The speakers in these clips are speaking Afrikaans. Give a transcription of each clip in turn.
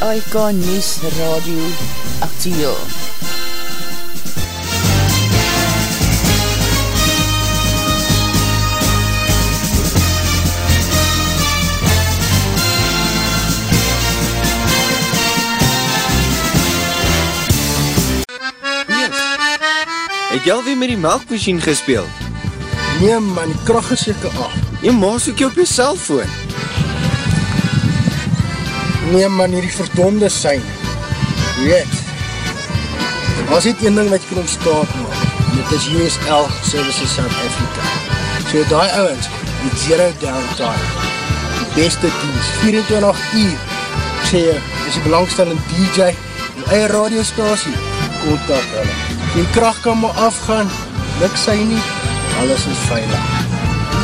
SAIK News Radio Actieel. Het jy alweer met die melkmachine gespeeld? Nee man, die kracht is seker af. Jy maas ook jy op jy cellfoon. Nee man, hierdie verdonde sein. Weet, was dit een ding wat jy kan ontstaat maak. Dit is USL Services South Africa. So die ouwens, die zero downtime. Die beste dienst, 24 uur. Ek sê jy, is die belangstellende DJ, die eie radiostasie, kontak hulle. Die kracht kan maar afgaan, niks sy nie, alles is veilig.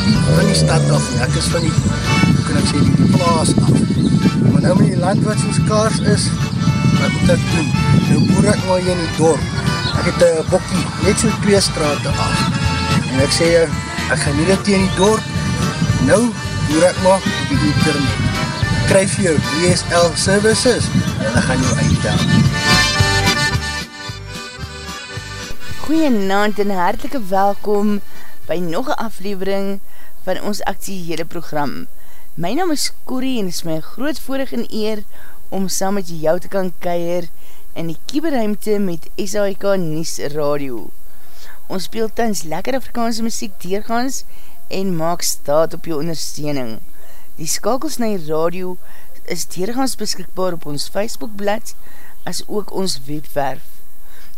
Die van die stad af, en ek is van die, hoe kan ek sê, die plaas af. Nou met die land wat soos kaars is, wat moet ek doen? Nou boer ek maar hier in die dorp. Ek het een bokkie, net so twee straten af. En ek sê, ek gaan nie dit in die dorp. Nou boer ek maar op die internet. Kryf jou DSL services, en ek gaan jou uitdaan. Goeienaand en hartelike welkom by nog een aflevering van ons actiehede program. My naam is Corrie en is my groot voorig en eer om saam met jou te kan keier in die kieberruimte met SAIK Nies Radio. Ons speel tans lekker Afrikaanse muziek deurgaans en maak staat op jou ondersteuning. Die skakels na die radio is deurgaans beskikbaar op ons Facebookblad as ook ons webwerf.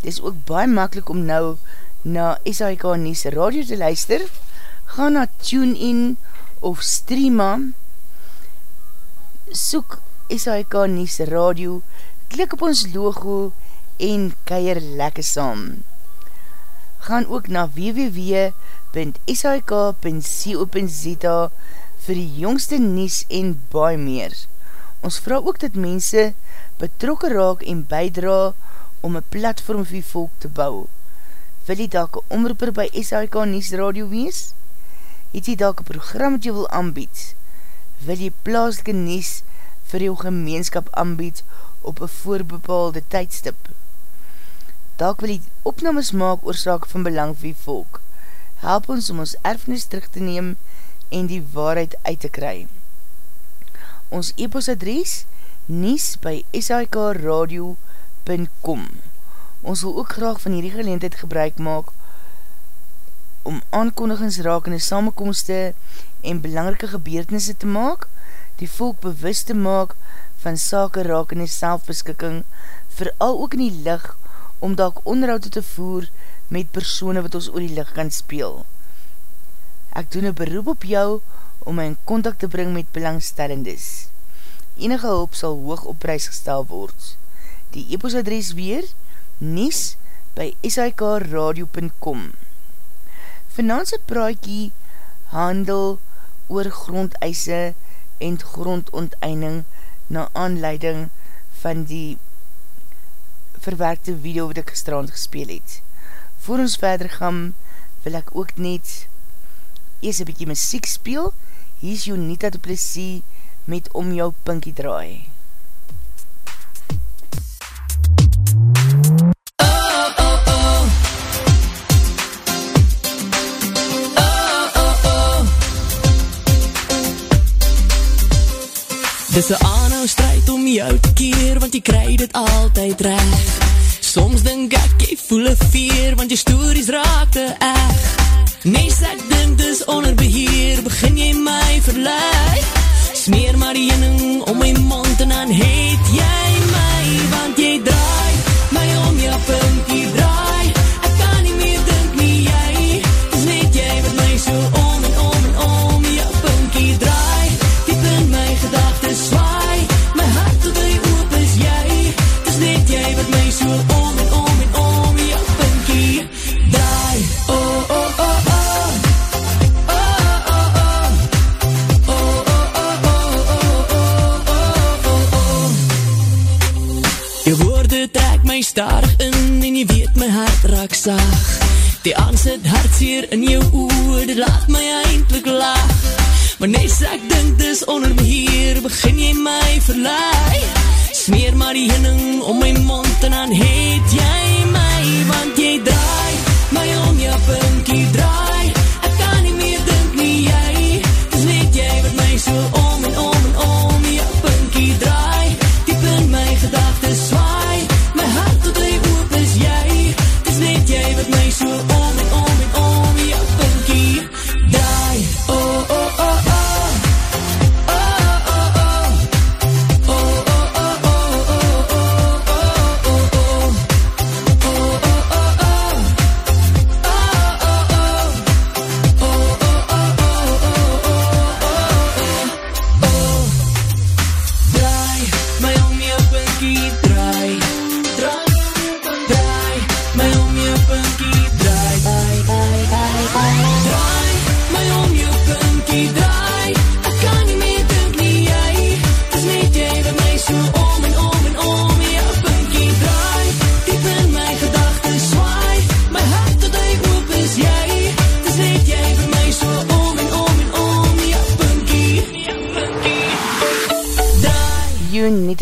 Dit is ook baie makkelijk om nou na SAIK Nies Radio te luister. Ga na TuneIn of Streama. Soek SAIK Nies Radio. Klik op ons logo en keier lekker saam. Gaan ook na www.sik.co.za vir die jongste nies en baie meer. Ons vraag ook dat mense betrokken raak en bijdra om een platform vir volk te bou. Wil jy dalk een omroeper by SHK Nies Radio wees? Het jy dalk een program wat jy wil aanbied? Wil jy plaaslike Nies vir jou gemeenskap aanbied op een voorbepaalde tydstip? Dalk wil jy opnames maak oorzaak van belang vir die volk. Help ons om ons erfenis terug te neem en die waarheid uit te kry. Ons e-postadres nies by shkradio.com Ons wil ook graag van hierdie geleentheid gebruik maak om aankondigings rakende samenkomste en belangrike gebeurtenisse te maak, die volk bewust te maak van sake rakende selfbeskikking, vooral ook in die licht om dalk onderhoud te voer met persone wat ons oor die licht kan speel. Ek doen een beroep op jou om my in contact te bring met belangstellendes. Enige hulp sal hoog op prijs gestel word. Die e-postadres weer, nies by sikradio.com Finanse praatjie handel oor grondeise en grondonteinding na aanleiding van die verwerkte video wat ek gestrand gespeel het. Voor ons verder gaan, wil ek ook net eers een bykie muziek speel. Hier is Jonita de Plessie met Om Jou Pinkie Draai. Dis een aanhou strijd om jou te keer, want jy krij dit altyd recht. Soms denk ek, jy voel een veer, want jy stories raak te echt. Nee, ek denk dis onder beheer, begin jy my verleid. Smeer maar die jening om my mond en dan heet jy starig in en jy weet my hart raak saag. Die aansit hartseer in jou oor, dit laat my eindelijk laag. Maar nee, ek dink dis onder my hier, begin jy my verlaai. Smeer maar die hinning om my mond en dan het jy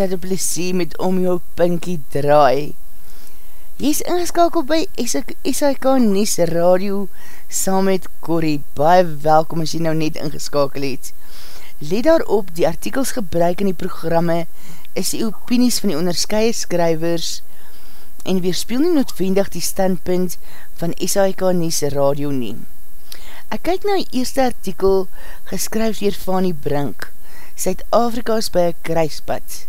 Unita de Plessis met om jou pinkie draai. Jy is ingeskakeld by SIK Nies Radio saam met Corrie. Baie welkom as jy nou net ingeskakel het. Let daarop, die artikels gebruik in die programme is die opinies van die onderskeie skrywers en weerspeel nie noodwendig die standpunt van SIK Nies Radio nie. Ek kyk na die eerste artikel geskryf dier Fanny Brink. Suid-Afrika is by een kruispad.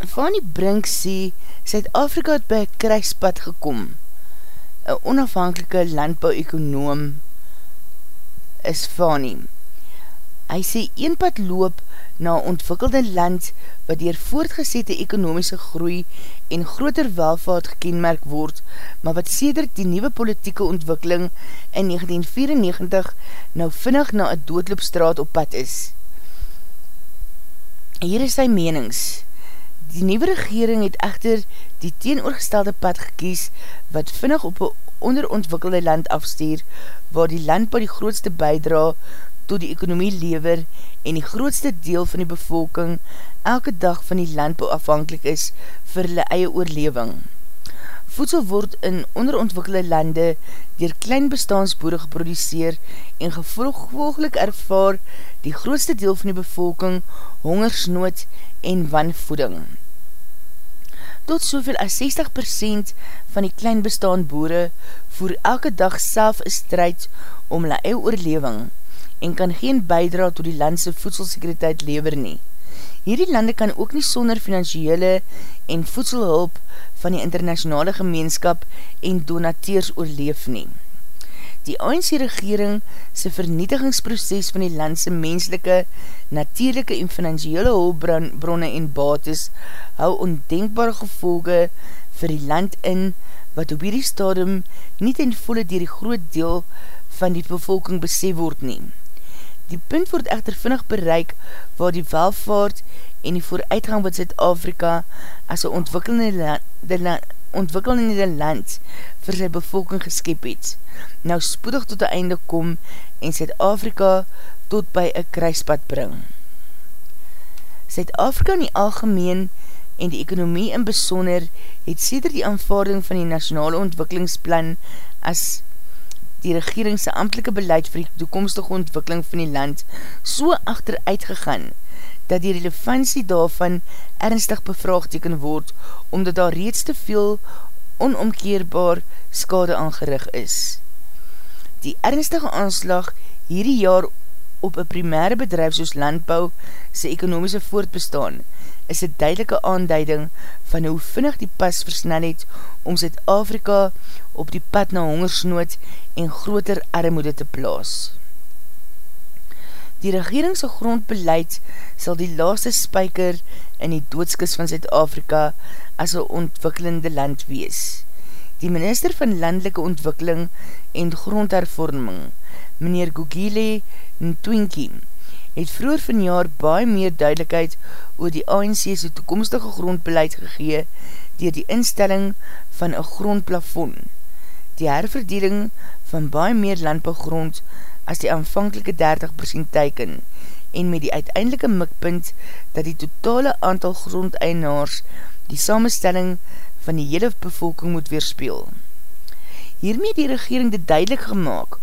Fanny Brink sê, Suid-Afrika het by kruispad gekom. Een onafhankelike landbouw-ekonoom is Fanny. Hy sê, een pad loop na ontwikkelde land wat dier voortgezette ekonomiese groei en groter welvaart gekenmerk word, maar wat sedert die nieuwe politieke ontwikkeling in 1994 nou vinnig na een doodloopstraat op pad is. Hier is sy menings. Die nieuwe regering het echter die teenoorgestelde pad gekies wat vinnig op een onderontwikkelde land afstuur, waar die landbouw die grootste bijdra tot die ekonomie lever en die grootste deel van die bevolking elke dag van die landbouw afhankelijk is vir hulle eie oorlewing. Voedsel word in onderontwikkelde lande dier klein bestaansboere geproduceer en gevolglik ervaar die grootste deel van die bevolking hongersnood en wanvoeding. Tot soveel as 60% van die klein bestaanboere voer elke dag self een strijd om hulle eie oorlewing en kan geen bijdra tot die landse voedselsekuriteit lever nie. Hierdie lande kan ook nie sonder financiële en voedselhulp van die internationale gemeenskap en donateurs oorleef nie. Die ANC regering sy vernietigingsproces van die landse menslike, natuurlijke en financiële hulpbronne en bates hou ondenkbare gevolge vir die land in wat op hierdie stadium nie ten volle dier die groot deel van die bevolking besef word neem. Die punt word echter vinnig bereik waar die welvaart en die vooruitgang wat Zuid-Afrika as een ontwikkelende, ontwikkelende land vir sy bevolking geskep het, nou spoedig tot die einde kom en Zuid-Afrika tot by een kruispad bring. Zuid-Afrika in die algemeen en die ekonomie in besonder het sêder die aanvaarding van die nationale ontwikkelingsplan as die regeringse amtelike beleid vir die toekomstige ontwikkeling van die land so achteruit gegaan, dat die relevantie daarvan ernstig bevraagteken word, omdat daar reeds te veel onomkeerbaar skade aangerig is. Die ernstige aanslag hierdie jaar op een primaire bedrijf soos landbouw sy ekonomiese voortbestaan is een duidelike aanduiding van hoe vinnig die pas versnel het om Zuid-Afrika op die pad na hongersnood en groter armoede te plaas. Die regeringse grondbeleid sal die laaste spyker in die doodskis van Zuid-Afrika as een ontwikkelende land wees. Die minister van Landelike Ontwikkeling en Grondhervorming, meneer Gugile Ntwinkie, het vroeger van jaar baie meer duidelijkheid oor die ANC's toekomstige grondbeleid gegee dier die instelling van een grondplafon, die herverdeling van baie meer landbouwgrond as die aanvankelike 30% teiken en met die uiteindelike mikpunt dat die totale aantal grondeinaars die samenstelling van die hele bevolking moet weerspeel. Hiermee die regering dit duidelik gemaakt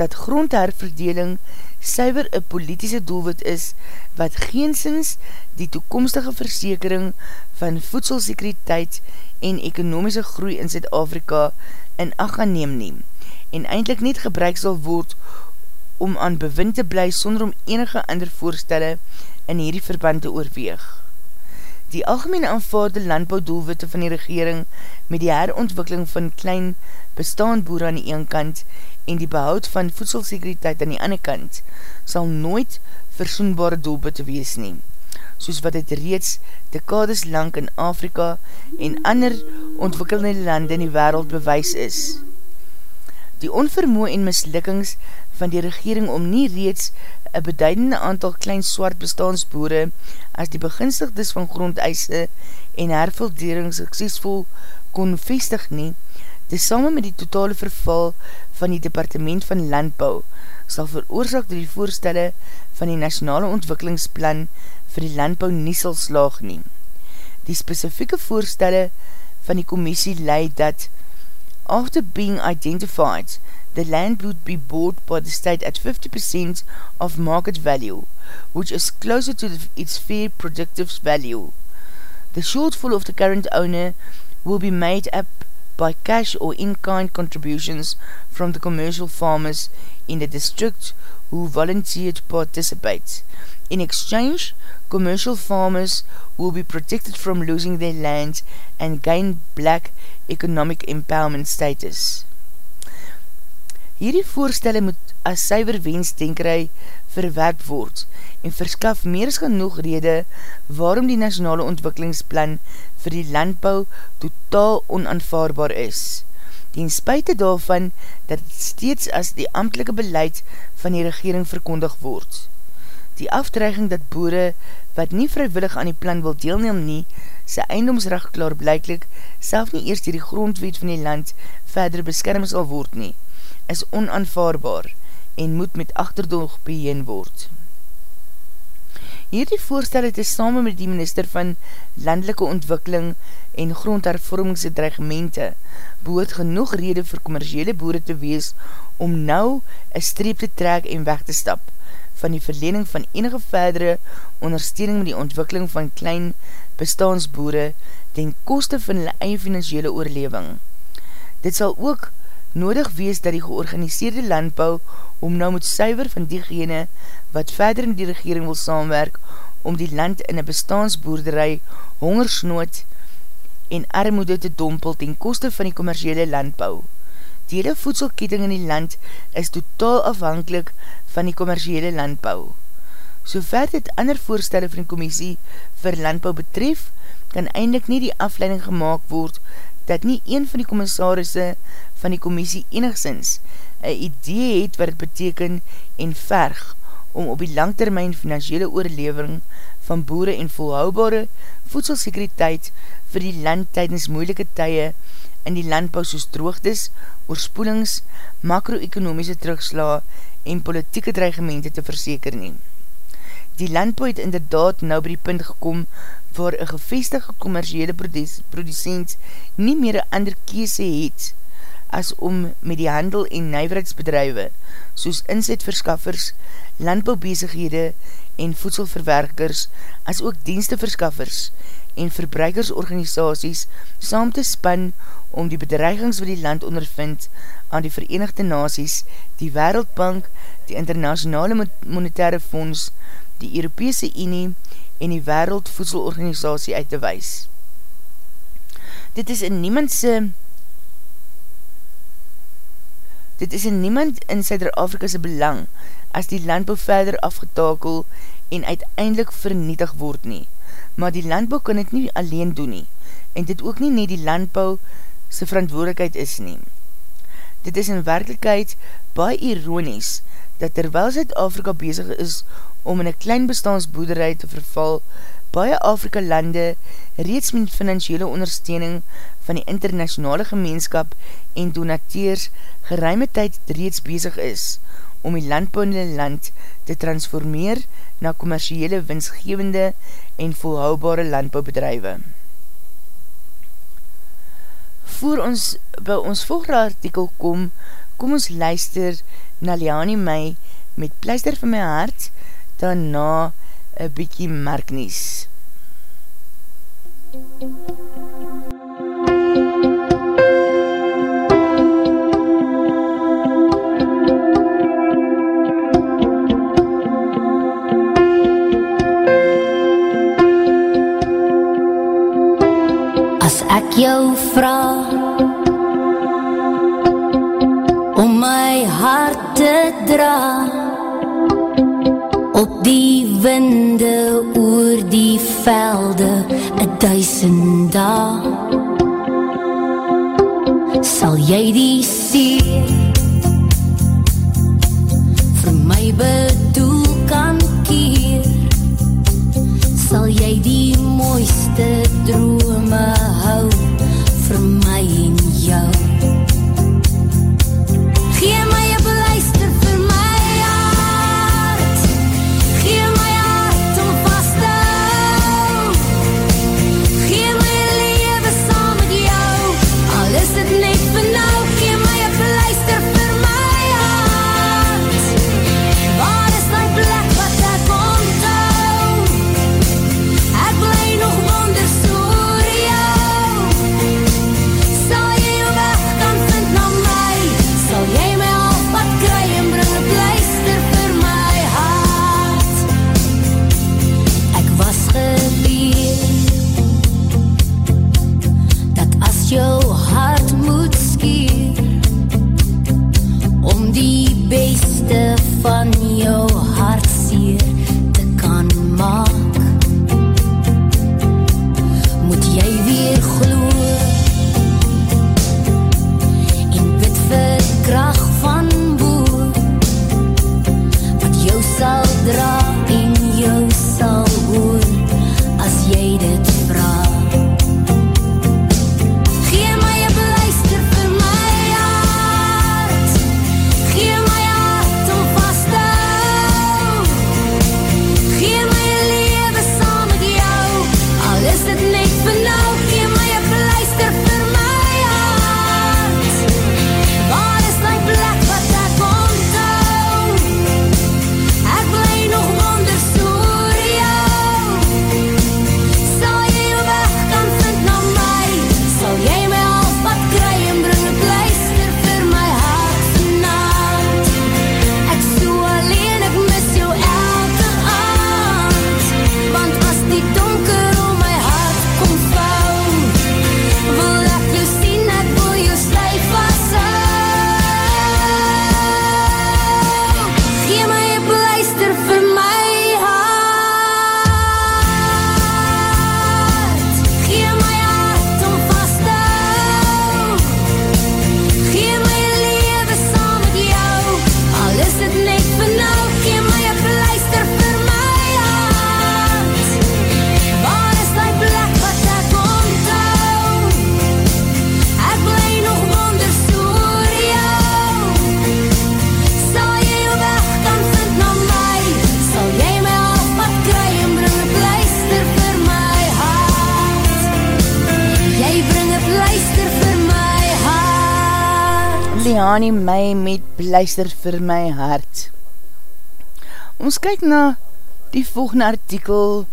dat grondherverdeling suiver een politische doelwit is wat geensins die toekomstige versekering van voedselsekuriteit en ekonomische groei in Zuid-Afrika in ach gaan neem neem en eindelijk niet gebruik sal word om aan bewind te bly sonder om enige ander voorstelle in hierdie verband te oorweeg. Die algemene aanvaarde landbouwdoelwitte van die regering met die herontwikkeling van klein bestaanboer aan die een kant en die behoud van voedselsekuriteit aan die ander kant sal nooit versoenbare doelbitte wees neem, soos wat het reeds dekades lang in Afrika en ander ontwikkelende lande in die wereld bewys is. Die onvermoe en mislukkings van die regering om nie reeds een beduidende aantal klein swart bestaansboere as die beginstigdes van grondeise en herveldering suksesvol kon vestig nie, tesame met die totale verval van die Departement van Landbouw, sal veroorzaak door die voorstelle van die Nationale Ontwikkelingsplan vir die landbouw nie sal slaag nie. Die specifieke voorstelle van die commissie leid dat after being identified, the land would be bought by the state at 50% of market value, which is closer to the, its fair productive value. The shortfall of the current owner will be made up by cash or in-kind contributions from the commercial farmers in the district who volunteered to participate. In exchange, commercial farmers will be protected from losing their land and gain black economic empowerment status. Hierdie voorstelle moet as syver wensdenkerij verwerp word en verskaf meer as genoeg rede waarom die nationale ontwikkelingsplan vir die landbouw totaal onaanvaarbaar is. Ten spuite daarvan dat het steeds as die amtelike beleid van die regering verkondig word. Die afdreiging dat boere wat nie vrywillig aan die plan wil deelneem nie, sy eindomsrecht klaar blijklik self nie eerst die grondwet van die land verder beskerm sal word nie, is onaanvaarbaar en moet met achterdoog beheen word. Hierdie voorstel het is samen met die minister van Landelike Ontwikkeling en Grondhervormingse Dreigemente behoort genoeg rede vir commerciële boere te wees om nou een streep te trek en weg te stap van die verlening van enige verdere ondersteuning met die ontwikkeling van klein bestaansboere ten koste van hulle eie financiële oorleving. Dit sal ook nodig wees dat die georganiseerde landbouw om nou moet suiver van diegene wat verder in die regering wil saamwerk om die land in een bestaansboerderij hongersnood en armoede te dompel ten koste van die commerciële landbouw. Die hele voedselketting in die land is totaal afhankelijk van die commerciële landbouw. So ver dit ander voorstelle van die commissie vir landbouw betref, kan eindelijk nie die afleiding gemaakt word dat nie een van die commissarisse van die commissie enigszins een idee het wat het beteken en verg om op die langtermijn financiële oorlevering van boere en volhoubare voedselsekuriteit vir die land tydens moeilike tye in die landbouw soos droogtes, oorspoelings, makro-ekonomiese terugsla en politieke dreigemente te verseker neem. Die landbouw het inderdaad nou by die punt gekom waar een gevestige commerciële producent nie meer een ander kiese het as om met die handel en nijverheidsbedrijwe soos inzetverskaffers, landbouwbezighede en voedselverwerkers as ook diensteverskaffers en verbruikersorganisaties saam te span om die bedreigings wat die land ondervind aan die Verenigde Naties, die Wereldbank, die Internationale Monetaire Fonds, die Europese Unie en die Wereldvoedselorganisatie uit te wees. Dit is in niemandse dit is in niemand in Suider-Afrika'se belang as die landbouw verder afgetakel en uiteindelik vernietig word nie. Maar die landbouw kan dit nie alleen doen nie en dit ook nie nie die landbouw sy verantwoordelikheid is nie. Dit is in werkelijkheid baie ironies dat terwyl Zuid-Afrika bezig is om in een klein bestaansboerderij te verval, baie Afrika lande reeds met financiële ondersteuning van die internationale gemeenskap en donateers geruime tyd reeds bezig is om die landbouwende land te transformeer na commerciële winsgevende en volhoubare landbouwbedrijwe. Voor ons by ons volgende artikel kom, kom ons luister na Liani Mai met pleister van my hart, daarna een bykie merknies. As ek jou vraag om my hart te dra op die winde oor die velde 'n duisend dae. Sal jy die see vir my bedoel kan keer? Sal jy die mooiste drome Liani my met pleister vir my hart. Ons kyk na die volgende artikel,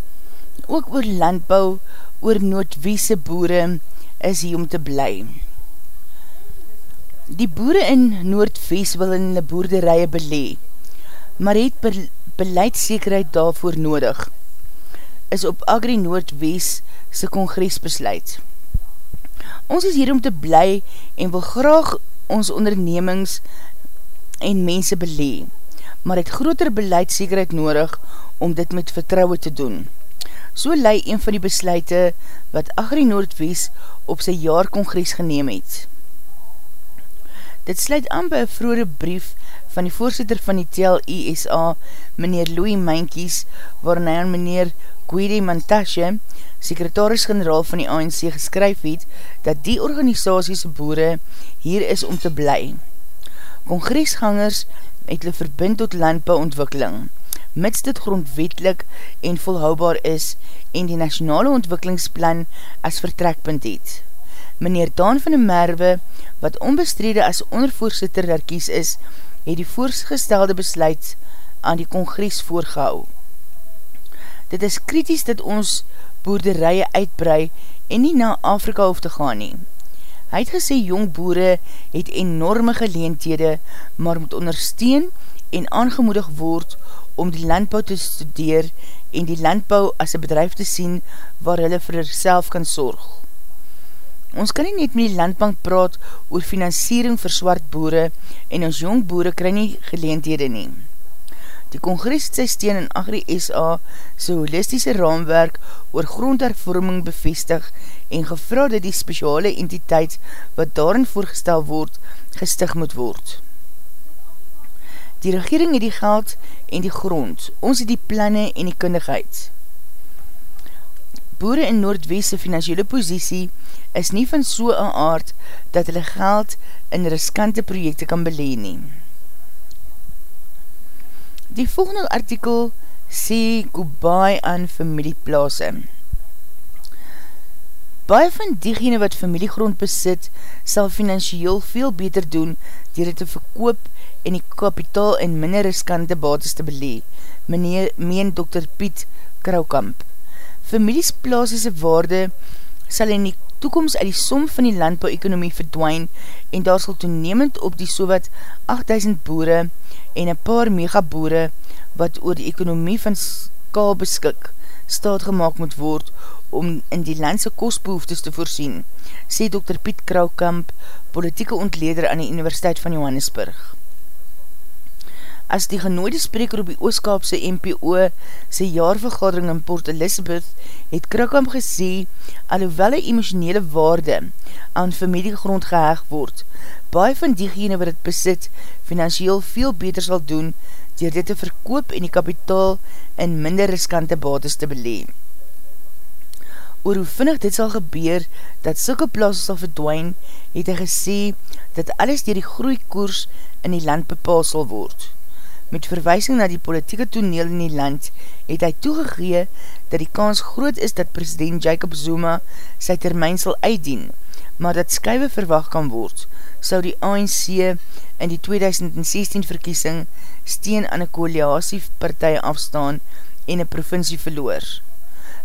ook oor landbou, oor noodwiese boere, is hier om te bly. Die boere in Noordwes wil in hulle boerderije belee, maar het be beleidszekerheid daarvoor nodig, is op Agri Noordwes sy kongres besluit. Ons is hier om te bly en wil graag ons ondernemings en mense belee, maar het groter beleidszekerheid nodig om dit met vertrouwe te doen. So lei een van die besluite wat Agri Noordwes op sy jaarkongres geneem het. Dit sluit aan by een vroere brief van die voorzitter van die TEL ISA, meneer Louis Mankies, waarin hy aan meneer Gwede Mantashe, sekretaris-generaal van die ANC, geskryf het, dat die organisasies boere hier is om te bly. Congresgangers het hulle verbind tot landbouontwikkeling, mits dit grondwetlik en volhoubaar is en die nationale ontwikkelingsplan as vertrekpunt het. Meneer Daan van der Merwe, wat onbestrede as ondervoorzitter daar kies is, het die voorgestelde besluit aan die congres voorgehou. Dit is kritisch dat ons boerderije uitbrei en nie na Afrika hoef te gaan nie. Hy het gesê jong boere het enorme geleentede, maar moet ondersteun en aangemoedig word om die landbouw te studeer en die landbouw as een bedrijf te sien waar hulle vir self kan sorg. Ons kan nie net met die landbank praat oor financiering vir swart boere en ons jong boere kry nie geleendhede nie. Die Kongres het sy steen in Agri-SA sy holistische raamwerk oor grondhervorming bevestig en gevra dat die speciale entiteit wat daarin voorgestel word, gestig moet word. Die regering het die geld en die grond, ons het die planne en die kundigheid. Boere in Noordwese financiële posiesie is nie van so'n aard dat hulle geld in riskante projekte kan beleen nie. Die volgende artikel sê goodbye aan familieplaase. Baie van diegene wat familiegrond besit, sal financieel veel beter doen dier het te verkoop en die kapitaal in minder riskante bates te belee, meneer meen Dr. Piet Kraukamp. Familiesplaasese waarde sal in die toekomst uit die som van die landbouekonomie verdwijn en daar sal toenemend op die sowat 8000 boere en een paar megaboere wat oor die ekonomie van skaal beskik staat gemaakt moet word om in die landse kostbehoeftes te voorsien, sê Dr. Piet Kraukamp, politieke ontleder aan die Universiteit van Johannesburg. As die genooide spreker op die Ooskaapse NPO sy jaarvergadering in Port Elizabeth het Krikham gesê, alhoewel een emotionele waarde aan familiegrond geheg word, baie van diegene wat het besit financieel veel beter sal doen dier dit te verkoop en die kapitaal in minder riskante bates te beleen. Oor hoe vinnig dit sal gebeur dat sulke plaas sal verdwijn, het hy gesê dat alles dier die groeikoers in die land bepaal sal word. Met verwijsing na die politieke toneel in die land, het hy toegegee dat die kans groot is dat president Jacob Zuma sy termijn sal uitdien, maar dat skuive verwacht kan word, sou die ANC in die 2016 verkiesing steen aan een koaliasiepartij afstaan en een provincie verloor.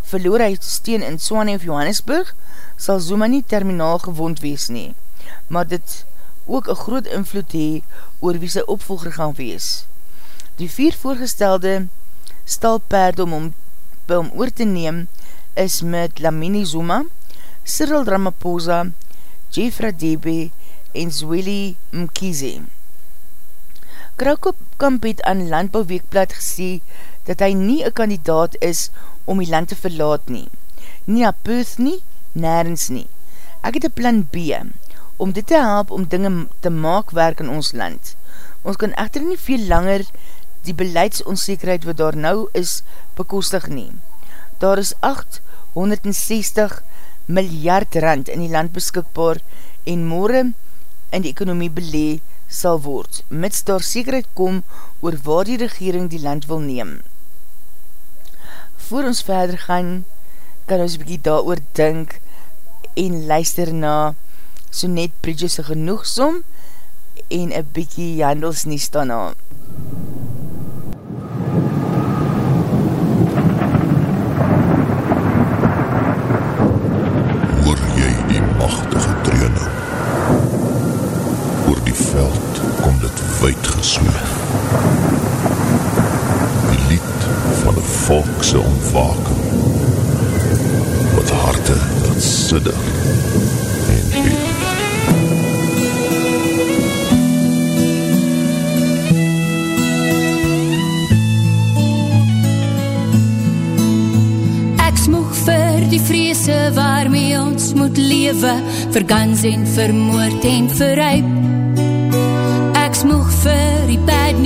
Verloor hy steen in Swane of Johannesburg, sal Zuma nie terminaal gewond wees nie, maar dit ook een groot invloed hee oor wie sy opvolger gaan wees. Die vier voorgestelde stalperde om om, om oor te neem is met Lamini Zuma, Cyril Ramaphosa, Jeffra Debe en Zweli Mkize. Kraukamp het aan Landbouweekblad gesê dat hy nie een kandidaat is om die land te verlaat nie. Nie na Perth nie, nergens nie. Ek het een plan B, om dit te help om dinge te maak werk in ons land. Ons kan echter nie veel langer die beleidsonzekerheid wat daar nou is bekostig nie. Daar is 860 miljard rand in die land beskikbaar en morgen in die ekonomie belee sal word, mits daar zekerheid kom oor waar die regering die land wil neem. Voor ons verder gaan, kan ons bykie daar oor dink en luister na so net Bridges genoegsom en een bykie handelsnies daarna. sweef. Moet lewe, vir gans en vermoord en verruip.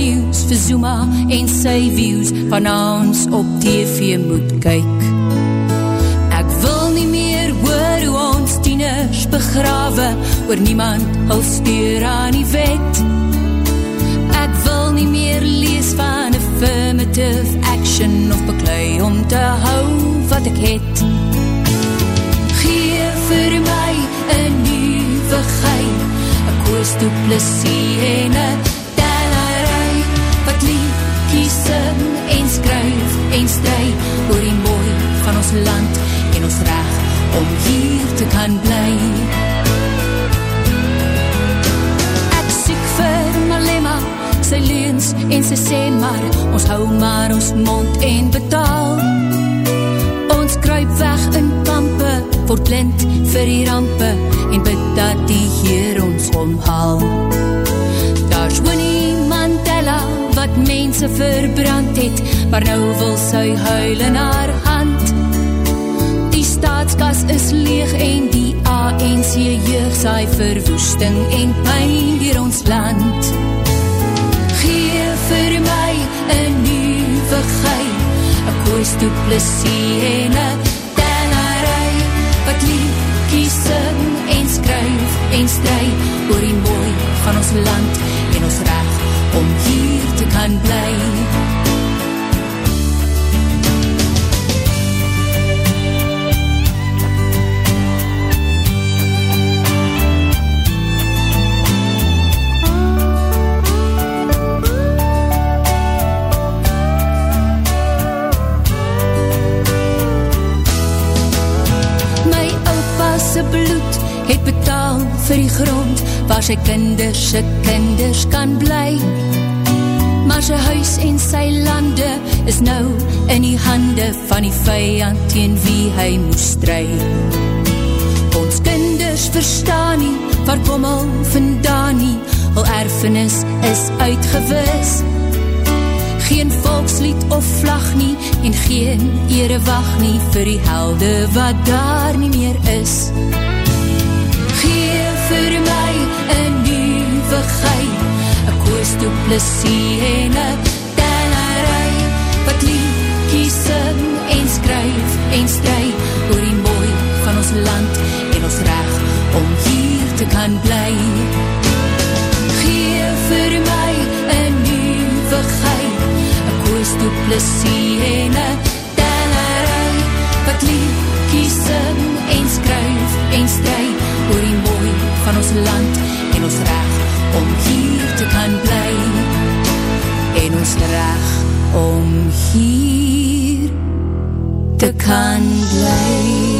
nieuws vir Zuma en sy views van ons op TV moet kyk. Ek wil nie meer hoor hoe ons tieners begrawe oor niemand hul steur aan die wet. Ek wil nie meer lees van affirmative action of beklui om te hou wat ek het. Koos toe plesie en een tellerij, wat liedkie sing en skryf en stry oor die mooi van ons land en ons recht om hier te kan bly. Ek siek vir Malema, sy leens en sy sê maar, ons hou maar ons mond en betaal. Ons kruip weg in word blind vir die rampe en bid dat die Heer ons omhaal. Daar's Winnie Mandela wat mense verbrand het, maar nou wil sy huil in haar hand. Die staatskas is leeg en die ANC jeug saai verwoesting en pijn dier ons land. Geef vir my een nieuwe gein, een koos toe plesie en een en stry oor die mooi van ons land en ons recht om hier te kan bly. Vir die grond waar sy kinders se kinders kan bly. Maar sy huis en sy lande is nou in die hande van die vijand teen wie hy moes stry. Ons kinders verstaan nie waar kom al vandaan nie, al erfenis is uitgewis. Geen volkslied of vlag nie en geen ere wacht nie vir die helde wat daar nie meer is. Geef gein, een koos toe plesie en een tellerij, wat liedkie sing en skryf en stry oor die mooi van ons land en ons recht om hier te kan bly. Geef vir my een nieuwe gein, een koos toe plesie en een tellerij, wat liedkie sing en skryf en stry oor die mooi van ons land en ons recht om hier te kan bly. En ons recht om hier te kan bly.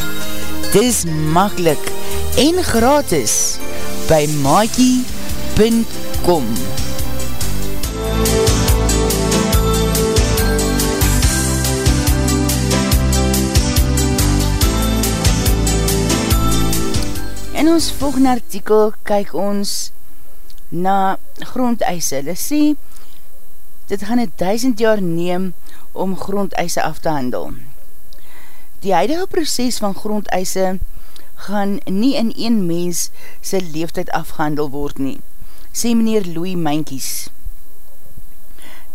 Dis makkelijk en gratis by maakie.com In ons volgende artikel kyk ons na grondeise. Hulle sê, dit gaan het duisend jaar neem om grondeise af te handel. Die huidige proces van grondeise gaan nie in een mens sy leeftijd afgehandel word nie, sê meneer Louis Mankies.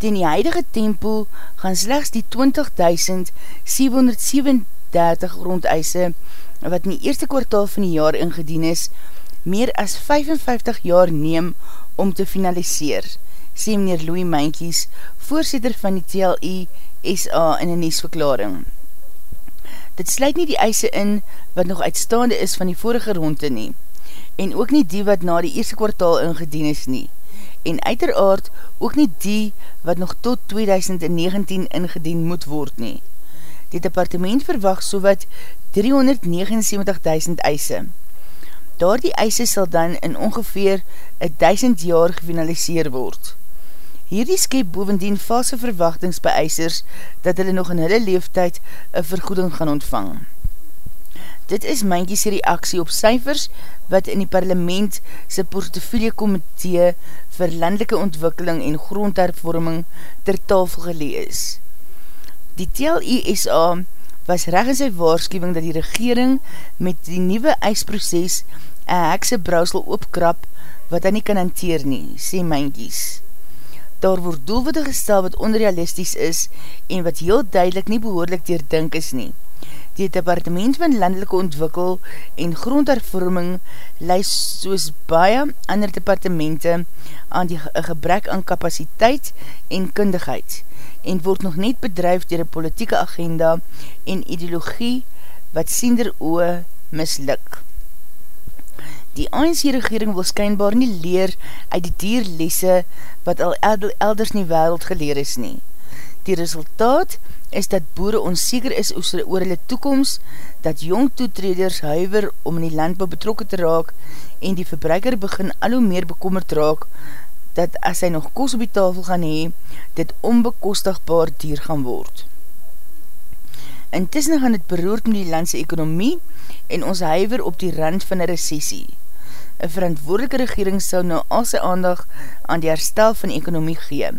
Ten die huidige tempo gaan slechts die 20.737 grondeise wat in die eerste kwartaal van die jaar ingedien is, meer as 55 jaar neem om te finaliseer, sê meneer Louis Mankies, voorzitter van die TLI SA in een niesverklaring. Dit sluit nie die eise in wat nog uitstaande is van die vorige ronde nie, en ook nie die wat na die eerste kwartaal ingedien is nie, en uiteraard ook nie die wat nog tot 2019 ingedien moet word nie. Die departement verwacht so wat 379.000 eise. Daar die eise sal dan in ongeveer 1000 jaar gefinaliseer word. Hierdie skep bovendien valse verwachtings by eisers dat hulle nog in hulle leeftijd een vergoeding gaan ontvang. Dit is Mankies reaksie op cijfers wat in die parlement sy portofilie komitee vir landelike ontwikkeling en grondhervorming ter tafel gelee is. Die TLISA was reg in sy waarschuwing dat die regering met die nieuwe eisproces een hekse brousel opkrap wat hy nie kan hanteer nie, sê Mankies daar word doelwitte gestel wat onrealisties is en wat heel duidelik nie behoorlik deurdink is nie. Die departement van landelike ontwikkel en grondhervorming lys soos baie ander departemente aan die gebrek aan kapasiteit en kundigheid en word nog net bedrijf dier een politieke agenda en ideologie wat siender oe misluk. Die ANC-regering wil skynbaar nie leer uit die dierlesse wat al elders in die wereld geleer is nie. Die resultaat is dat boere onzeker is oor hulle toekomst, dat jong toetreders huiver om in die landbouw betrokken te raak en die verbruiker begin al hoe meer bekommerd raak dat as hy nog kos op die tafel gaan hee, dit onbekostigbaar dier gaan word. Intussen gaan dit beroerd met die landse ekonomie en ons huiver op die rand van een recessie. Een verantwoordelike regering sal nou al sy aandag aan die herstel van die ekonomie gee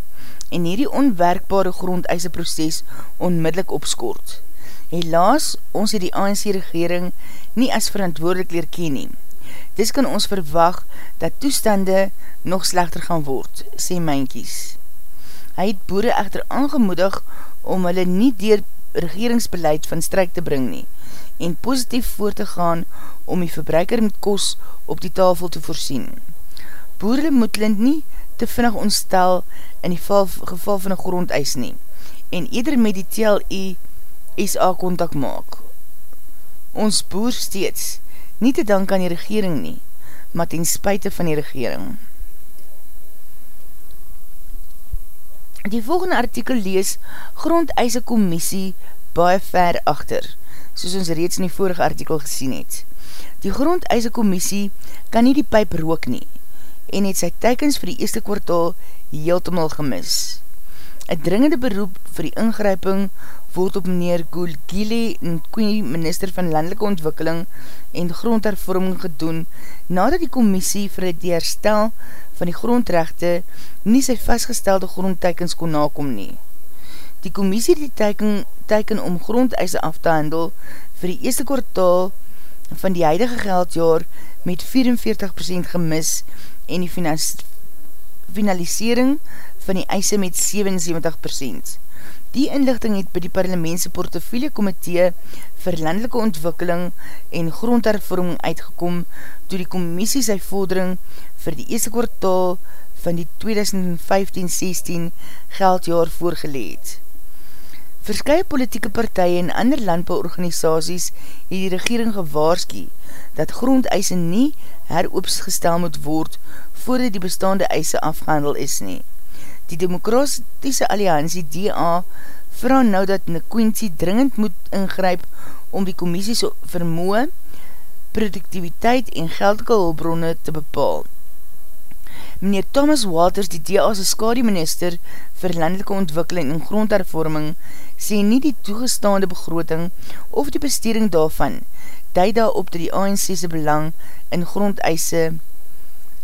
en hierdie onwerkbare grondeise proces onmiddellik opskort. Helaas, ons het die ANC regering nie as verantwoordelik leer ken nie. Dis kan ons verwag dat toestande nog slechter gaan word, sê Mynkies. Hy het boere echter aangemoedig om hulle nie dier regeringsbeleid van strijk te bring nie en positief voor te gaan om die verbruiker met kos op die tafel te voorsien. Boere moet hulle nie te vinnig ontstel in die geval, geval van een grondeis nie en eerder met die TLE SA contact maak. Ons boer steeds nie te dank aan die regering nie, maar ten spuite van die regering. Die volgende artikel lees Grondeise Commissie baie ver achter soos ons reeds in die vorige artikel gesien het. Die grondeise commissie kan nie die pijp rook nie en het sy teikens vir die eerste kwartaal heeltemal gemis. Een dringende beroep vir die ingryping word op meneer Gulgile en Queen minister van Landelike Ontwikkeling en grondhervorming gedoen nadat die commissie vir die herstel van die grondrechte nie sy vastgestelde grondteikens kon nakom nie. Die commissie die teiken, teiken om grondeise af te handel vir die eerste kwartaal van die huidige geldjaar met 44% gemis en die finalisering van die eise met 77%. Die inlichting het by die parlementse portofiele komitee vir landelike ontwikkeling en grondhervorming uitgekom toe die commissie sy vordering vir die eerste kwartaal van die 2015-16 geldjaar voorgeleed. Verskye politieke partije en ander landbouorganisaties het die regering gewaarski dat grondeise nie heroopsgestel moet word voordat die bestaande eise afgehandel is nie. Die Demokratiese Alliantie DA vraag nou dat Nequintie dringend moet ingryp om die commissie so vermoe, produktiviteit en geldelike hulbronne te bepaal. Meneer Thomas Walters, die DA's skadieminister vir landelike ontwikkeling en grondhervorming, sê nie die toegestaande begroting of die besteding daarvan duid daarop dat die ANC'se belang in grondeise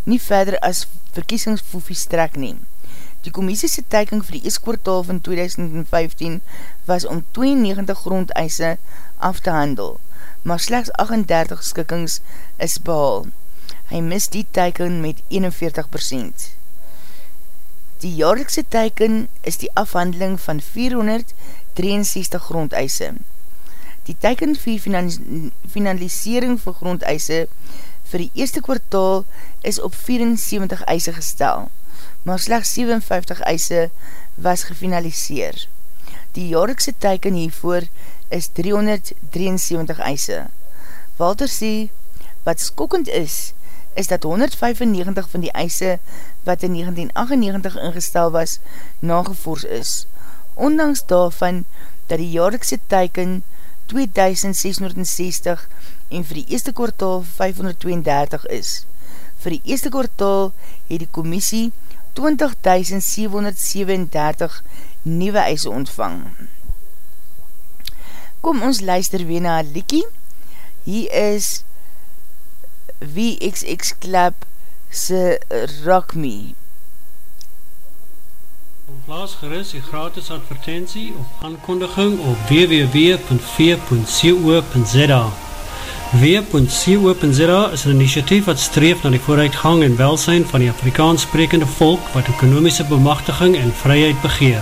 nie verder as verkiesingsfoefies trek neem. Die commissiese teiking vir die eerste kwartaal van 2015 was om 92 grondeise af te handel, maar slechts 38 skikkings is behaal. Hy mis die teiken met 41%. Die jaarlikse teiken is die afhandeling van 463 grondeise. Die teiken vir finalisering vir grondeise vir die eerste kwartaal is op 74 eise gestel, maar slechts 57 eise was gefinaliseer. Die jaarlikse teiken hiervoor is 373 eise. Walter sê, wat skokkend is, is dat 195 van die eise wat in 1998 ingestel was, nagevoers is. Ondanks daarvan dat die jaarlikse teiken 2660 en vir die eerste kwartaal 532 is. Vir die eerste kwartaal het die commissie 20.737 nieuwe eise ontvang. Kom ons luister weer na Likie. Hier is VXX Club se Rock Me. Plaas gerust die gratis advertentie of aankondiging op www.v.co.za W.co.za is een initiatief wat streef na die vooruitgang en welsijn van die Afrikaans sprekende volk wat ekonomische bemachtiging en vryheid begeer,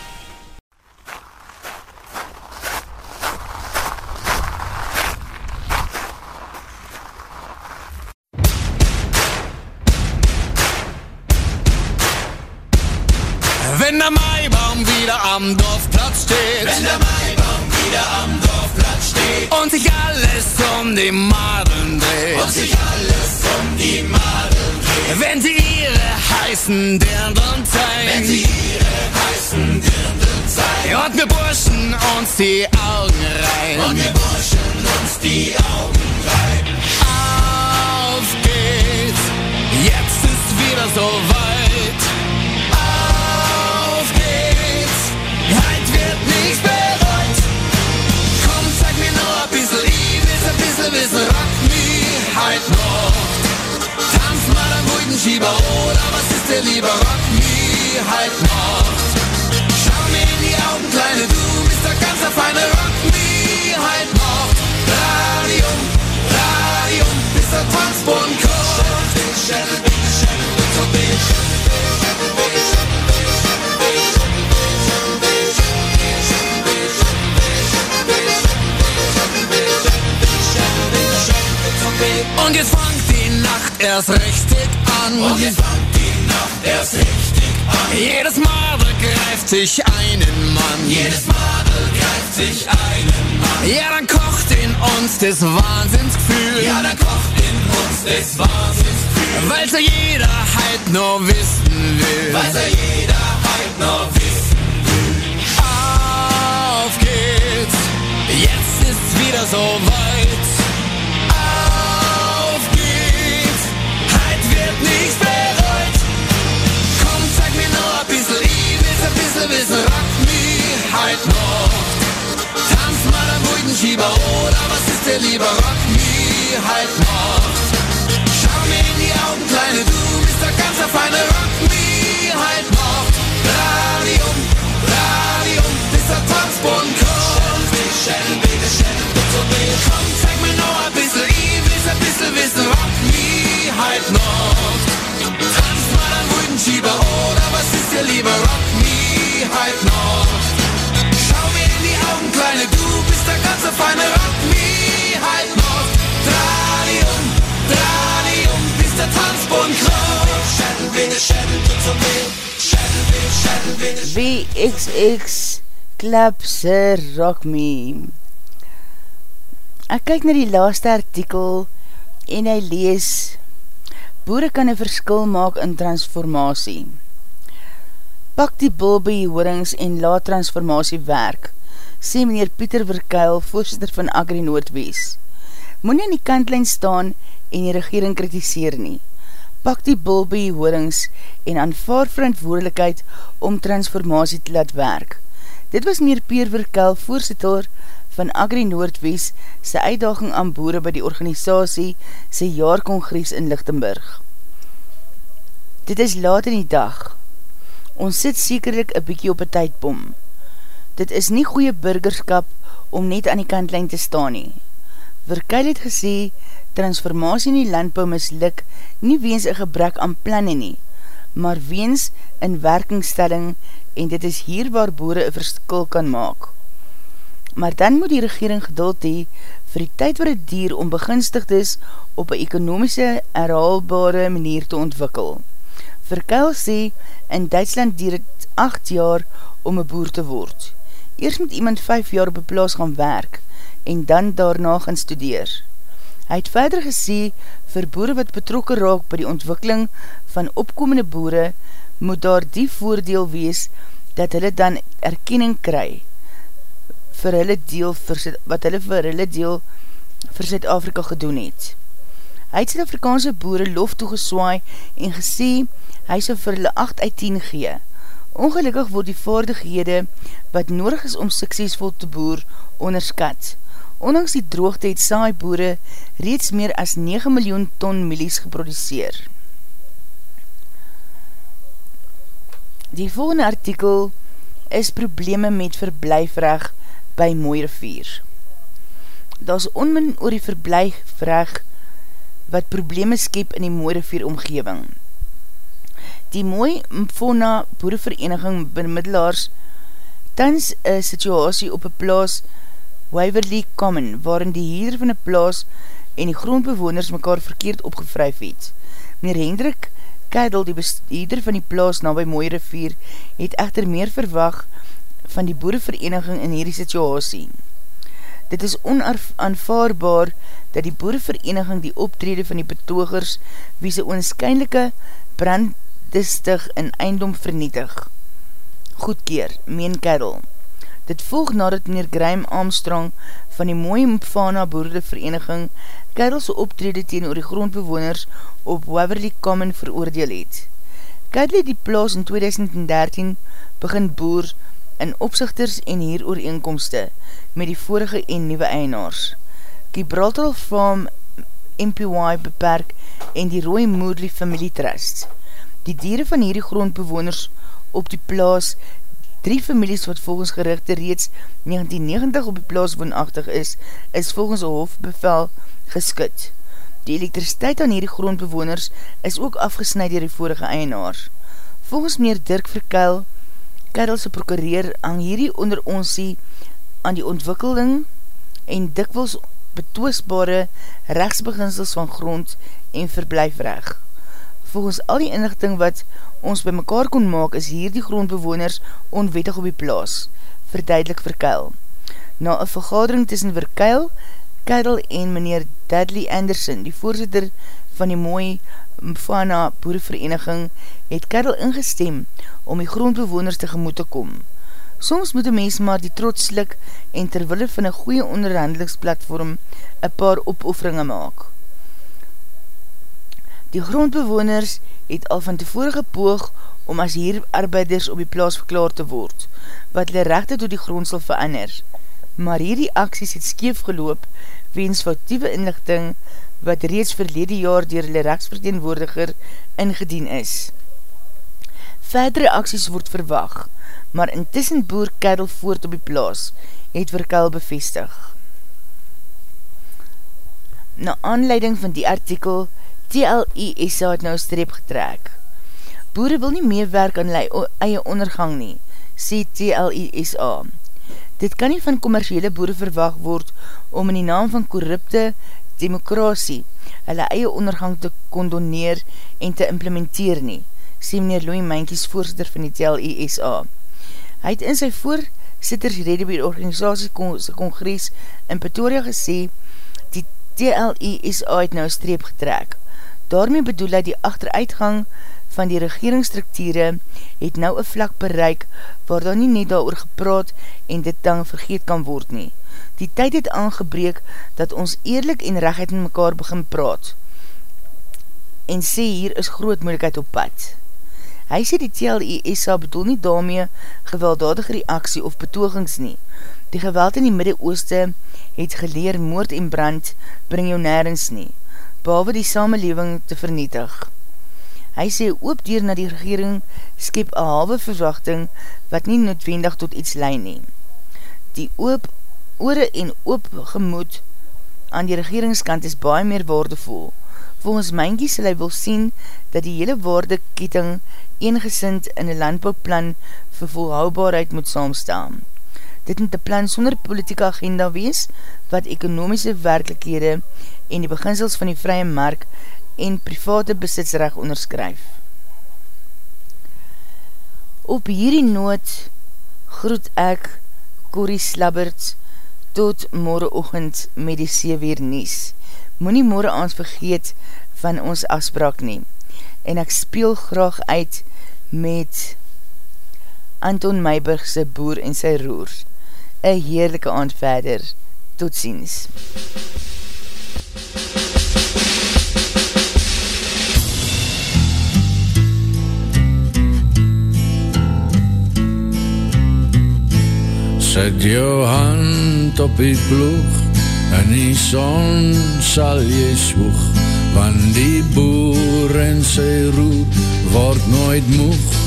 sich einen Mann. Jedes Madel greift sich einen Mann. Ja, dann kocht in uns das Wahnsinnsgefühl. Ja, dann kocht in uns das Wahnsinnsgefühl. Weil's ja jeder halt nur wissen will. Weil's ja jeder halt nur wissen will. Auf geht's, jetzt ist's wieder so weit. Bisschen Wissen, rock me, halt noch. Tanz mal am ruhigen Schieber, oder was ist dir lieber, rock me, halt noch. Schau mir in die Augen, Kleine, du bist der ganze feine Rock me, halt noch. Radium, Radium, bis der Tanzboden kommt. Komm, zeig mir noch ein bisschen Ibis, ein bisschen Wissen, rock me, halt noch. Tanz mal am ruhigen Schieber, oder was ist dir lieber, rock me, weit Nord. Schau mir in die Augen, Kleine, du bist der ganze feine Rock, me halt Nord. Tradium, Tradium, bist der Tanzbund groß. BXX Club se Rock Me. Ek kyk na die laaste artikel en hy lees Boere kan een verskil maak in transformatie. Pak die bul by die hoorings en laat transformatie werk, sê meneer Pieter Verkuil, voorzitter van Agri Noordwees. Moe nie aan die kantlijn staan en die regering kritiseer nie pak die bul by die hoorings en aanvaar verantwoordelikheid om transformatie te laat werk. Dit was meer Peer Verkel, voorzitter van Agri Noordwes, sy uitdaging aan boere by die organisatie sy jaarkongres in Lichtenburg. Dit is laat in die dag. Ons sit sekerlik een bykie op een tydbom. Dit is nie goeie burgerskap om net aan die kantlijn te staan nie. Verkeil het gesê, transformatie in die landbouw misluk nie weens een gebrek aan plannen nie, maar weens in werkingstelling en dit is hier waar boere een verskil kan maak. Maar dan moet die regering geduld hee vir die tyd waar het dier onbegunstigd is op een ekonomische herhaalbare manier te ontwikkel. Verkuil sê, in Duitsland dier het 8 jaar om een boer te word. Eerst moet iemand 5 jaar op een plaas gaan werk en dan daarna gaan studeer. Hy het verder gesê, vir boere wat betrokken raak by die ontwikkeling van opkomende boere, moet daar die voordeel wees, dat hulle dan erkenning kry vir hulle deel, vir, wat hulle vir hulle deel vir Zuid-Afrika gedoen het. Hy het Zuid-Afrikaanse boere lof toegeswaai en gesê, hy sal vir hulle 8 uit 10 gee. Ongelukkig word die vaardighede wat nodig is om suksesvol te boer onderskat. Ondanks die droogte het saai boere reeds meer as 9 miljoen ton milies geproduceer. Die volgende artikel is probleme met verblijfreg by Mooi Rivier. Daar is onmin oor die verblijfreg wat probleme skep in die Mooi Rivier omgeving. Die Mooi Mfona Boerevereniging bemiddelaars tans een situasie op een plaas Waverly Common, waarin die hieder van die plaas en die grondbewoners mekaar verkeerd opgevryf het. Meneer Hendrik Keidel, die bestuurder van die plaas na by Mooie Rivier, het echter meer verwag van die boerevereniging in hierdie situasie. Dit is onaanvaarbaar dat die boerevereniging die optrede van die betogers wie sy onskynlike branddistig in eindom vernietig. Goedkeer, meen Keidel. Dit volg nadat meneer Graham Armstrong van die mooie Mfana boerde vereniging Keidelse optrede teen oor die grondbewoners op Waverly Common veroordeel het. Keidel het die plaas in 2013 begin boer in opzichters en hier ooreenkomste met die vorige en nieuwe eienaars. Gibraltar Farm MPY beperk en die Roy Moodley Family Trust. Die dieren van hierdie grondbewoners op die plaas Drie families wat volgens gerichte reeds 1990 op die plaas woonachtig is, is volgens een hofbevel geskut. Die elektriciteit aan hierdie grondbewoners is ook afgesnijd dier die vorige eienaar. Volgens meneer Dirk Verkuil, Karelse prokureer aan hierdie onder onsie aan die ontwikkeling en dikwels betwisbare rechtsbeginsels van grond en verblijfreg. Volgens al die inlichting wat ons by mekaar kon maak, is hier die grondbewoners onwettig op die plaas, verduidelik Verkuil. Na een vergadering tussen Verkuil, Keidel en meneer Dudley Anderson, die voorzitter van die mooie Mfana boerevereniging, het Keidel ingestem om die grondbewoners tegemoet te kom. Soms moet die mens maar die trotslik en terwille van een goeie onderhandelingsplatform een paar opofferinge maak. Die grondbewoners het al van tevore gepoog om as hier arbeiders op die plaas verklaar te word, wat hulle rechte door die grond sal verander. Maar hierdie acties het skeef geloop weens foutieve inlichting wat reeds verlede jaar dier hulle rechtsverteenwoordiger ingedien is. Verdere acties word verwag, maar intussen boer Kerel voort op die plaas, het Verkel bevestig. Na aanleiding van die artikel TLISA het nou streep getrek. Boere wil nie meewerk aan hulle eie ondergang nie, sê TLISA. Dit kan nie van commerciële boere verwag word om in die naam van korrupte demokrasie hulle eie ondergang te kondoneer en te implementeer nie, sê meneer Louis Mankies voorzitter van die TLISA. Hy het in sy voorzitters rede by die organisatie kongres in Pretoria gesê, die TLISA het nou streep getrek. Daarmee bedoel hy die achteruitgang van die regeringsstrukture het nou een vlak bereik waar daar nie net daar oor gepraat en dit dan vergeet kan word nie. Die tyd het aangebreek dat ons eerlik en rechtheid in mekaar begin praat en sê hier is groot moeilikheid op pad. Hy sê die TLISA bedoel nie daarmee gewelddadige reaksie of betogings nie. Die geweld in die Midde-Ooste het geleer moord en brand bring jou nergens nie, behalwe die samenleving te vernietig. Hy sê oop dier na die regering skep een halwe verwachting wat nie noodwendig tot iets leid nie. Die oop, oore en oop gemoed aan die regeringskant is baie meer waardevol. Volgens Mankie sal hy wil sien dat die hele waardeketting eengesind in een landbouwplan vir volhoubaarheid moet saamstaan. Dit moet een plan sonder politieke agenda wees wat ekonomiese werkelikhede en die beginsels van die vrye mark en private besitsrecht onderskryf. Op hierdie noot groet ek Corrie Slabbert tot morgenochtend met die 7 uur nies. Moe nie morgen aans vergeet van ons afspraak neem. En ek speel graag uit met Anton Meibergse boer en sy roer. Een heerlijke aand verder. Tot ziens. Zet jou hand op die ploeg En die son sal jy swoeg Want die boer en sy roep Word nooit moeg.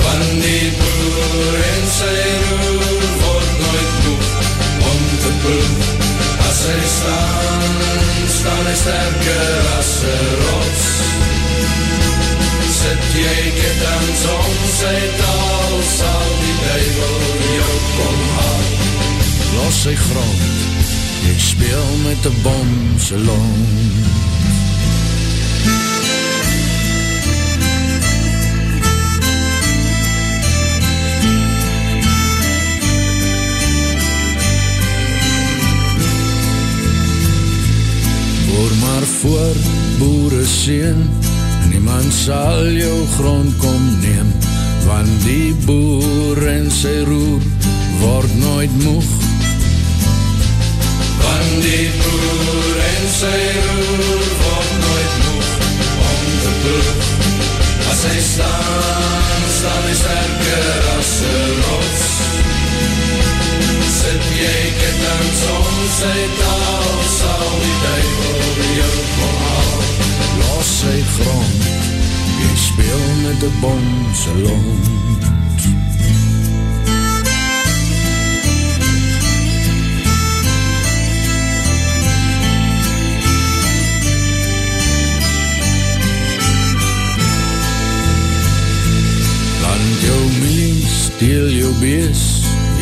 Want die boer en sy roep Word nooit moeg. Om te ploeg As hy staan Staan hy sterker as een rots Sit jy ketens om sy taal Sal die duivel jou kom haal. Los sy grond Jy speel met die bom sy long. Voor maar voor boere sien Niemand sal jou grond kom neem Want die boer en sy roer Word nooit moeg. Want die boer en sy roer Word nooit moeg Om te ploeg As hy staan, staan hy sterker as een rots. Sit jy ketens om sy taal Sal die duivel jou kom haal sy grond Jy speel met die bom sy lont. Land jou mies, steel jou bees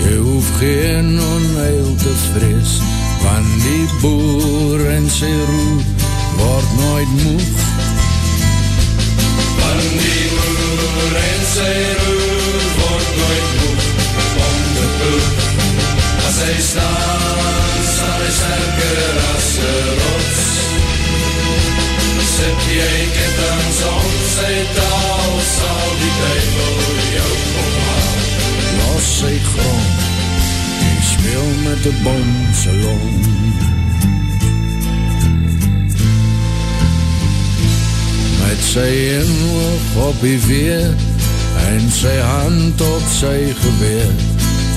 Jy hoef geen onheil te vrees Want die boer en sy roer Word nooit moeg Want die boer en sy roer Word nooit moeg Om te ploeg As hy staan, staan hy sterker as een rots Sit jy ketens om sy taal Sal die duivel jou kom haal Los sy grond Jy speel met die bom sy lont Met sy inhoog op die weer En sy hand op sy geweer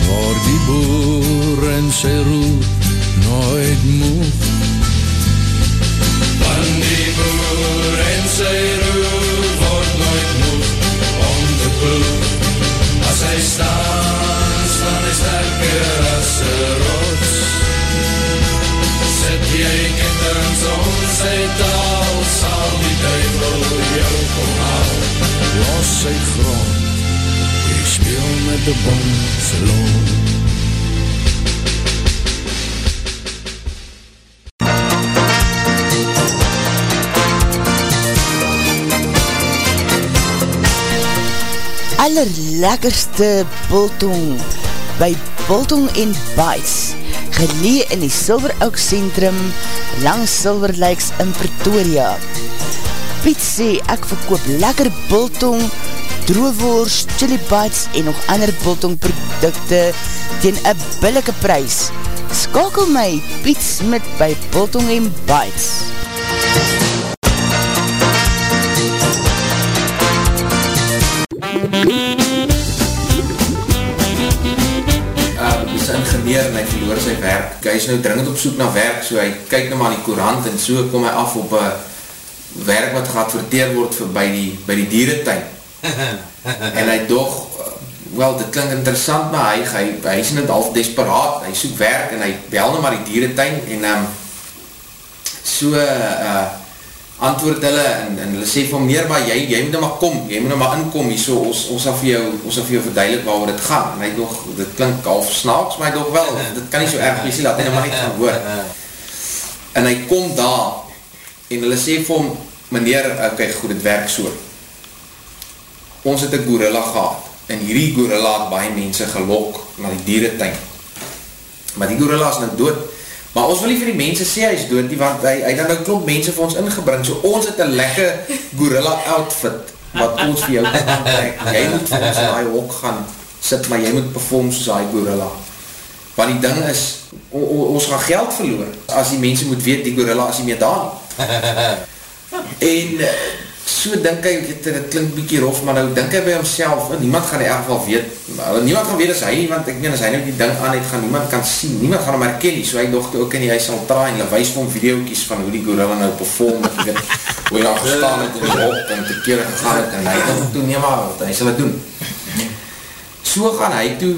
Waar die boer en sy roer Nooit moeg haal Los sy grond Jy speel met die bom sy lont allerlei lekkerste biltong. By Biltong en Bites, gelee in die Silver Oak Centrum langs Silver Lakes in Pretoria. Piet sê ek verkoop lekker biltong, droewoers, chili bites en nog ander biltong producte teen een billike prijs. Skakel my Piet Smit by Biltong en Bites. een ingenieur en hy verloor sy werk. Hy is nou dringend op soek na werk, so hy kyk nou maar in die courant en so kom hy af op een werk wat geadverteer word vir by die, by die dierentuin. en hy doch, uh, wel, dit klink interessant, maar hy, hy, hy is net half desperaat, hy soek werk en hy bel nou maar die dierentuin en um, so uh, antwoord hulle en, en hulle sê van meneer, maar jy, jy moet nou maar kom, jy moet nou maar inkom hier so, ons, ons sal vir jou, ons sal vir jou verduidelik waar dit gaan, en hy nog, dit klink half snaaks, maar hy nog wel, dit kan nie so erg wees, laat hy nou maar net gaan hoor. En hy kom daar, en hulle sê vir hom, meneer, ok, goed, het werk so, ons het een gorilla gehad, en hierdie gorilla het baie mense gelok na die dierentuin, maar die gorilla is nou dood, Maar ons wil nie vir die mense sê hy is dood nie, want hy, hy dan nou klomp mense vir ons ingebring, so ons het een lekker gorilla outfit, wat ons vir jou kan aantrek. Jy moet vir ons in die hok gaan sit, maar jy moet perform soos die gorilla. Want die ding is, o, o, ons gaan geld verloor, as die mense moet weet, die gorilla is nie meer daar nie. En eh, so dink hy, het, het klink bykie rof, maar nou dink hy by homself, niemand gaan in elk geval weet, niemand gaan weet as hy nie, want ek meen, as hy nou die ding aan het, gaan niemand kan sien, niemand gaan hom herken nie, so hy dochte ook in die huis sal traai, en hulle wees vir hom videokies van hoe die gorilla nou perform, en weet, hoe hy nou gestaan het in die hok, en te kere gegaan het, en hy dan toe neem maar, wat hy sal het doen. So gaan hy toe,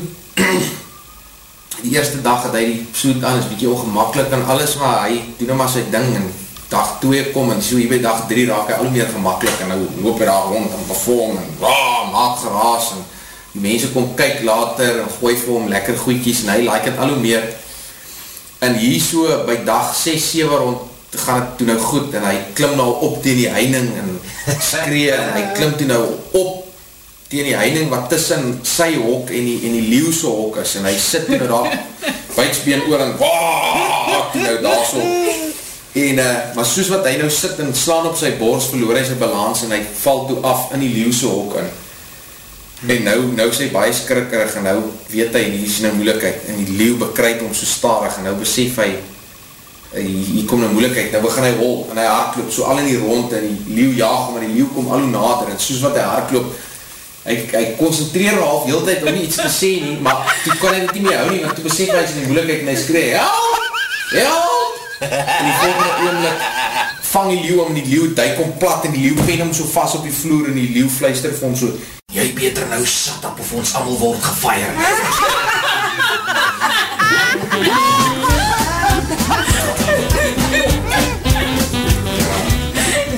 die eerste dag het hy die soet aan, is bykie ongemakkelijk en alles, maar hy doen nou maar sy ding, en dag 2 kom, en so hier by dag 3 raak hy al meer gemakkelijk, en nou loop hy daar rond, en perform, en rah, maak geraas, en die mense kom kyk later, en gooi vir hom lekker goeikies, en hy like het al hoe meer, en hier so by dag 6, 7 rond, gaan het toe nou goed, en hy klim nou op teen die heining, en skree, en hy klim toe nou op teen die heining wat tussen sy hok en die, en die leeuwse hok is, en hy sit toe nou daar, buitsbeen oor, en waaah, toe nou daar so, en, uh, maar soos wat hy nou sit en slaan op sy borst, verloor hy sy balans, en hy val toe af in die leeuwse hok in, en nou, nou is hy baie skrikkerig, en nou weet hy, hier is nou moeilikheid, en die leeuw bekryp hom so starig, en nou besef hy, hier kom nou moeilikheid, nou begin hy hol, en hy hardloop so al in die rond, en die leeuw jaag hom, en die leeuw kom al hoe nader, en soos wat hy hardloop, hy, hy concentreer half heel tijd om nie iets te sê nie, maar toe kon hy dit nie meer hou nie, want toe besef hy is in die moeilijkheid en hy skree, help, help, en die volgende oomlik vang die leeuw om die leeuw duik om plat en die leeuw pen hom so vast op die vloer en die leeuw fluister vir hom so jy beter nou sat op of ons allemaal word gefire.